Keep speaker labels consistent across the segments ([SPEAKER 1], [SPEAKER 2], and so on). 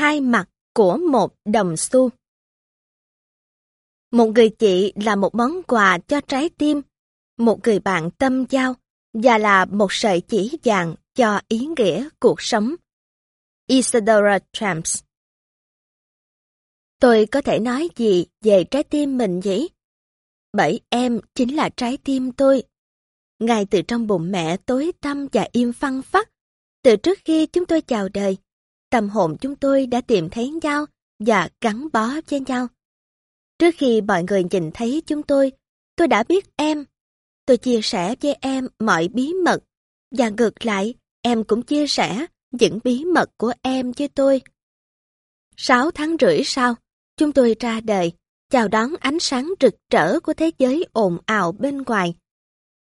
[SPEAKER 1] hai mặt của một đồng xu. Một người chị là một món quà cho trái tim, một người bạn tâm giao và là một sợi chỉ vàng cho ý nghĩa cuộc sống. Isadora Tramps Tôi có thể nói gì về trái tim mình nhỉ? Bởi em chính là trái tim tôi. Ngay từ trong bụng mẹ tối tăm và im phăng phắc, từ trước khi chúng tôi chào đời, tâm hồn chúng tôi đã tìm thấy nhau và gắn bó với nhau. Trước khi mọi người nhìn thấy chúng tôi, tôi đã biết em. Tôi chia sẻ với em mọi bí mật, và ngược lại, em cũng chia sẻ những bí mật của em với tôi. Sáu tháng rưỡi sau, chúng tôi ra đời, chào đón ánh sáng rực rỡ của thế giới ồn ào bên ngoài.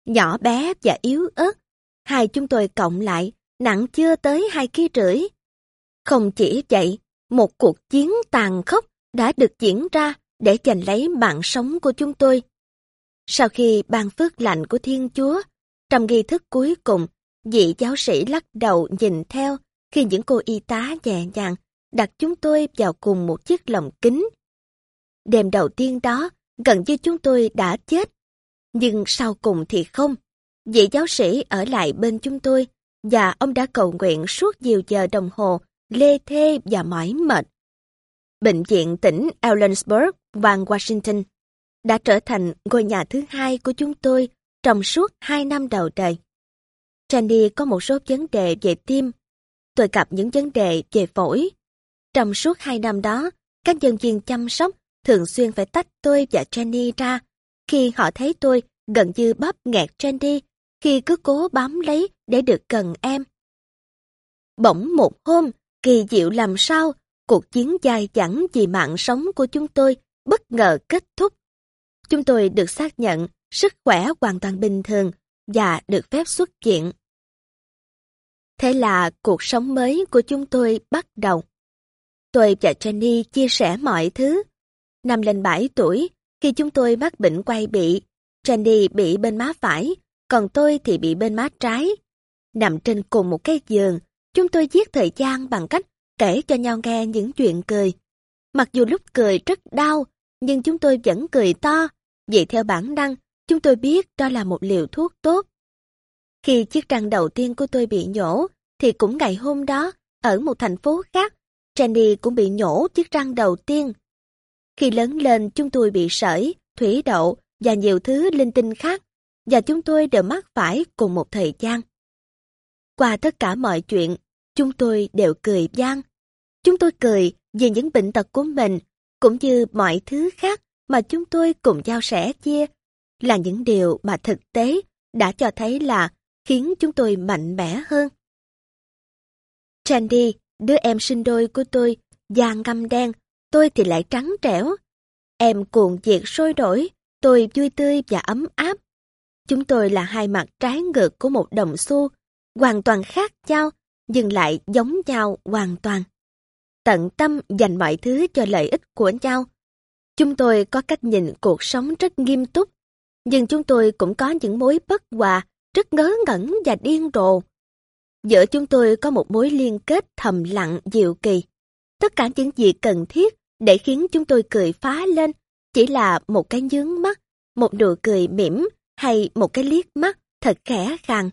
[SPEAKER 1] Nhỏ bé và yếu ớt, hai chúng tôi cộng lại, nặng chưa tới hai ký rưỡi. Không chỉ vậy, một cuộc chiến tàn khốc đã được diễn ra để giành lấy mạng sống của chúng tôi. Sau khi ban phước lạnh của Thiên Chúa, trong nghi thức cuối cùng, vị giáo sĩ lắc đầu nhìn theo khi những cô y tá nhẹ nhàng đặt chúng tôi vào cùng một chiếc lồng kính. Đêm đầu tiên đó, gần như chúng tôi đã chết. Nhưng sau cùng thì không. Vị giáo sĩ ở lại bên chúng tôi và ông đã cầu nguyện suốt nhiều giờ đồng hồ, lê thê và mỏi mệt. Bệnh viện tỉnh Ellensburg, bang Washington, đã trở thành ngôi nhà thứ hai của chúng tôi trong suốt hai năm đầu đời. jenny có một số vấn đề về tim, tôi gặp những vấn đề về phổi. Trong suốt hai năm đó, các nhân viên chăm sóc thường xuyên phải tách tôi và Jenny ra khi họ thấy tôi gần như bóp nghẹt Jenny khi cứ cố bám lấy để được gần em. Bỗng một hôm, kỳ diệu làm sao, cuộc chiến dài dẳng vì mạng sống của chúng tôi bất ngờ kết thúc. Chúng tôi được xác nhận sức khỏe hoàn toàn bình thường và được phép xuất viện. Thế là cuộc sống mới của chúng tôi bắt đầu. Tôi và Jenny chia sẻ mọi thứ. Năm lên 7 tuổi, khi chúng tôi mắc bệnh quay bị, Jenny bị bên má phải, còn tôi thì bị bên má trái. Nằm trên cùng một cái giường, chúng tôi giết thời gian bằng cách kể cho nhau nghe những chuyện cười. Mặc dù lúc cười rất đau, nhưng chúng tôi vẫn cười to, vì theo bản năng, chúng tôi biết đó là một liều thuốc tốt. Khi chiếc răng đầu tiên của tôi bị nhổ, thì cũng ngày hôm đó, ở một thành phố khác, Jenny cũng bị nhổ chiếc răng đầu tiên. Khi lớn lên, chúng tôi bị sởi, thủy đậu và nhiều thứ linh tinh khác, và chúng tôi đều mắc phải cùng một thời gian. Qua tất cả mọi chuyện, chúng tôi đều cười gian. Chúng tôi cười vì những bệnh tật của mình, cũng như mọi thứ khác mà chúng tôi cùng giao sẻ chia, là những điều mà thực tế đã cho thấy là khiến chúng tôi mạnh mẽ hơn. Chandy, đứa em sinh đôi của tôi, da ngâm đen, tôi thì lại trắng trẻo. Em cuồng nhiệt sôi đổi, tôi vui tươi và ấm áp. Chúng tôi là hai mặt trái ngược của một đồng xu, hoàn toàn khác nhau, nhưng lại giống nhau hoàn toàn. Tận tâm dành mọi thứ cho lợi ích của nhau. Chúng tôi có cách nhìn cuộc sống rất nghiêm túc, nhưng chúng tôi cũng có những mối bất hòa, rất ngớ ngẩn và điên rồ. Giữa chúng tôi có một mối liên kết thầm lặng diệu kỳ. Tất cả những gì cần thiết để khiến chúng tôi cười phá lên chỉ là một cái nhướng mắt, một nụ cười mỉm hay một cái liếc mắt thật khẽ khàng.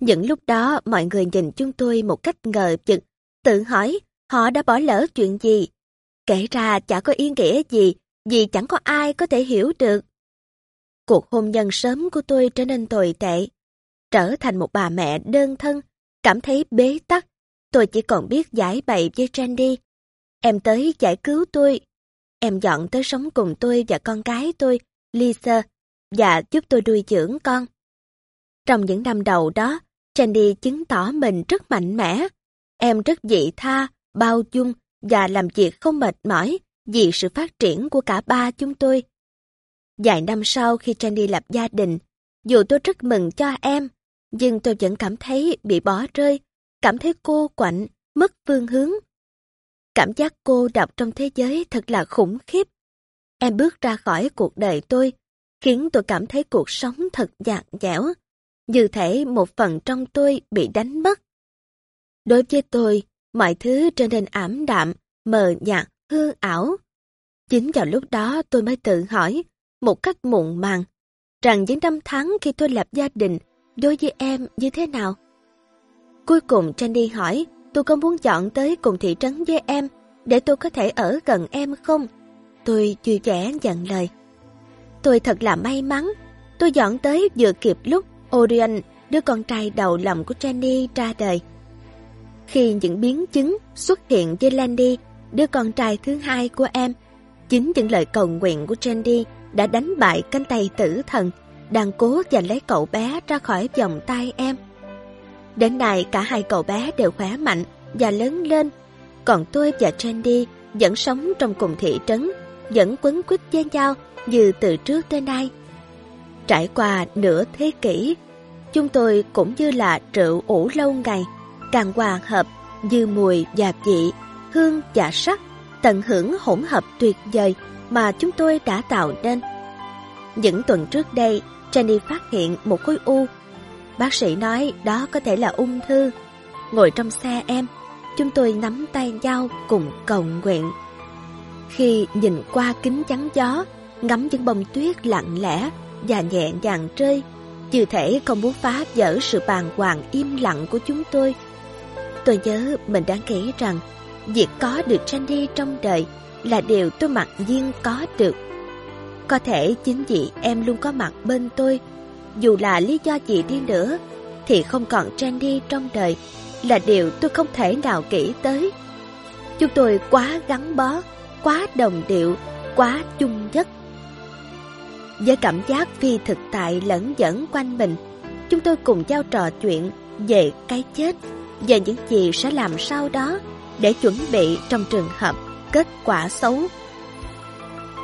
[SPEAKER 1] Những lúc đó mọi người nhìn chúng tôi một cách ngờ vực, tự hỏi họ đã bỏ lỡ chuyện gì. Kể ra chả có ý nghĩa gì vì chẳng có ai có thể hiểu được. Cuộc hôn nhân sớm của tôi trở nên tồi tệ. Trở thành một bà mẹ đơn thân Cảm thấy bế tắc, tôi chỉ còn biết giải bày với Randy. Em tới giải cứu tôi. Em dọn tới sống cùng tôi và con gái tôi, Lisa, và giúp tôi nuôi dưỡng con. Trong những năm đầu đó, Jenny chứng tỏ mình rất mạnh mẽ. Em rất dị tha, bao dung và làm việc không mệt mỏi vì sự phát triển của cả ba chúng tôi. Vài năm sau khi Jenny lập gia đình, dù tôi rất mừng cho em, nhưng tôi vẫn cảm thấy bị bỏ rơi, cảm thấy cô quạnh, mất phương hướng. Cảm giác cô độc trong thế giới thật là khủng khiếp. Em bước ra khỏi cuộc đời tôi, khiến tôi cảm thấy cuộc sống thật nhạt dẻo như thể một phần trong tôi bị đánh mất. Đối với tôi, mọi thứ trở nên ảm đạm, mờ nhạt, hư ảo. Chính vào lúc đó tôi mới tự hỏi, một cách muộn màng, rằng những năm tháng khi tôi lập gia đình đối với em như thế nào. Cuối cùng Jenny hỏi tôi có muốn chọn tới cùng thị trấn với em để tôi có thể ở gần em không? Tôi vui vẻ nhận lời. Tôi thật là may mắn. Tôi dọn tới vừa kịp lúc Orion, đứa con trai đầu lòng của Jenny ra đời. Khi những biến chứng xuất hiện với Landy, đứa con trai thứ hai của em, chính những lời cầu nguyện của Jenny đã đánh bại cánh tay tử thần đang cố giành lấy cậu bé ra khỏi vòng tay em. Đến nay cả hai cậu bé đều khỏe mạnh và lớn lên, còn tôi và Trendy vẫn sống trong cùng thị trấn, vẫn quấn quýt với nhau như từ trước tới nay. Trải qua nửa thế kỷ, chúng tôi cũng như là rượu ủ lâu ngày, càng hòa hợp như mùi và vị, hương và sắc, tận hưởng hỗn hợp tuyệt vời mà chúng tôi đã tạo nên. Những tuần trước đây, Jenny phát hiện một khối u. Bác sĩ nói đó có thể là ung thư. Ngồi trong xe em, chúng tôi nắm tay nhau cùng cầu nguyện. Khi nhìn qua kính chắn gió, ngắm những bông tuyết lặng lẽ và nhẹ nhàng rơi, chưa thể không muốn phá vỡ sự bàng hoàng im lặng của chúng tôi. Tôi nhớ mình đã kể rằng việc có được Randy trong đời là điều tôi mặc nhiên có được. Có thể chính vì em luôn có mặt bên tôi, dù là lý do gì đi nữa, thì không còn Randy trong đời là điều tôi không thể nào kỹ tới. Chúng tôi quá gắn bó, quá đồng điệu, quá chung nhất. Với cảm giác phi thực tại lẫn dẫn quanh mình, chúng tôi cùng giao trò chuyện về cái chết, về những gì sẽ làm sau đó để chuẩn bị trong trường hợp kết quả xấu.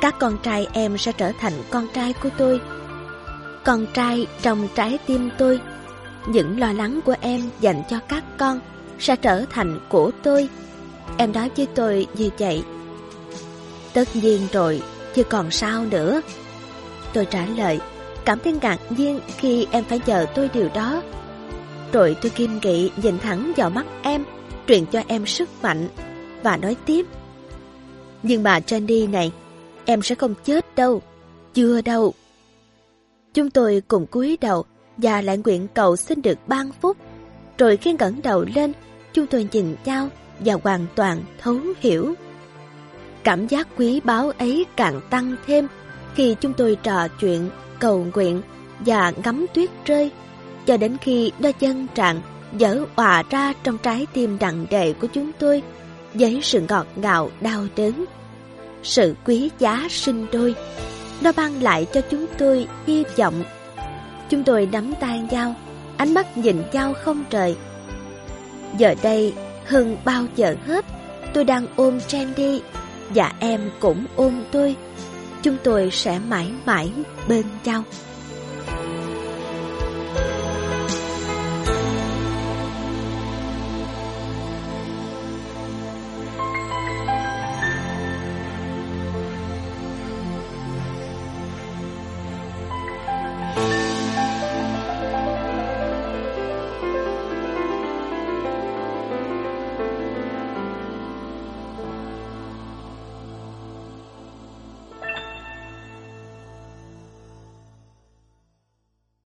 [SPEAKER 1] Các con trai em sẽ trở thành con trai của tôi. Con trai trong trái tim tôi những lo lắng của em dành cho các con sẽ trở thành của tôi. Em nói với tôi như vậy. Tất nhiên rồi, chứ còn sao nữa. Tôi trả lời, cảm thấy ngạc nhiên khi em phải chờ tôi điều đó. Rồi tôi kim nghị nhìn thẳng vào mắt em, truyền cho em sức mạnh và nói tiếp. Nhưng mà Jenny này, em sẽ không chết đâu, chưa đâu. Chúng tôi cùng cúi đầu và lại nguyện cầu xin được ban phúc. Rồi khi ngẩng đầu lên, chúng tôi nhìn nhau và hoàn toàn thấu hiểu. Cảm giác quý báu ấy càng tăng thêm khi chúng tôi trò chuyện, cầu nguyện và ngắm tuyết rơi, cho đến khi đôi chân trạng dở hòa ra trong trái tim nặng đề của chúng tôi với sự ngọt ngào đau đớn. Sự quý giá sinh đôi, nó mang lại cho chúng tôi hy vọng Chúng tôi nắm tay nhau, ánh mắt nhìn nhau không trời. Giờ đây, hơn bao giờ hết, tôi đang ôm Trendy và em cũng ôm tôi. Chúng tôi sẽ mãi mãi bên nhau.